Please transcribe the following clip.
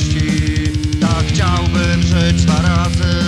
miłości. Tak chciałbym żyć dwa razy.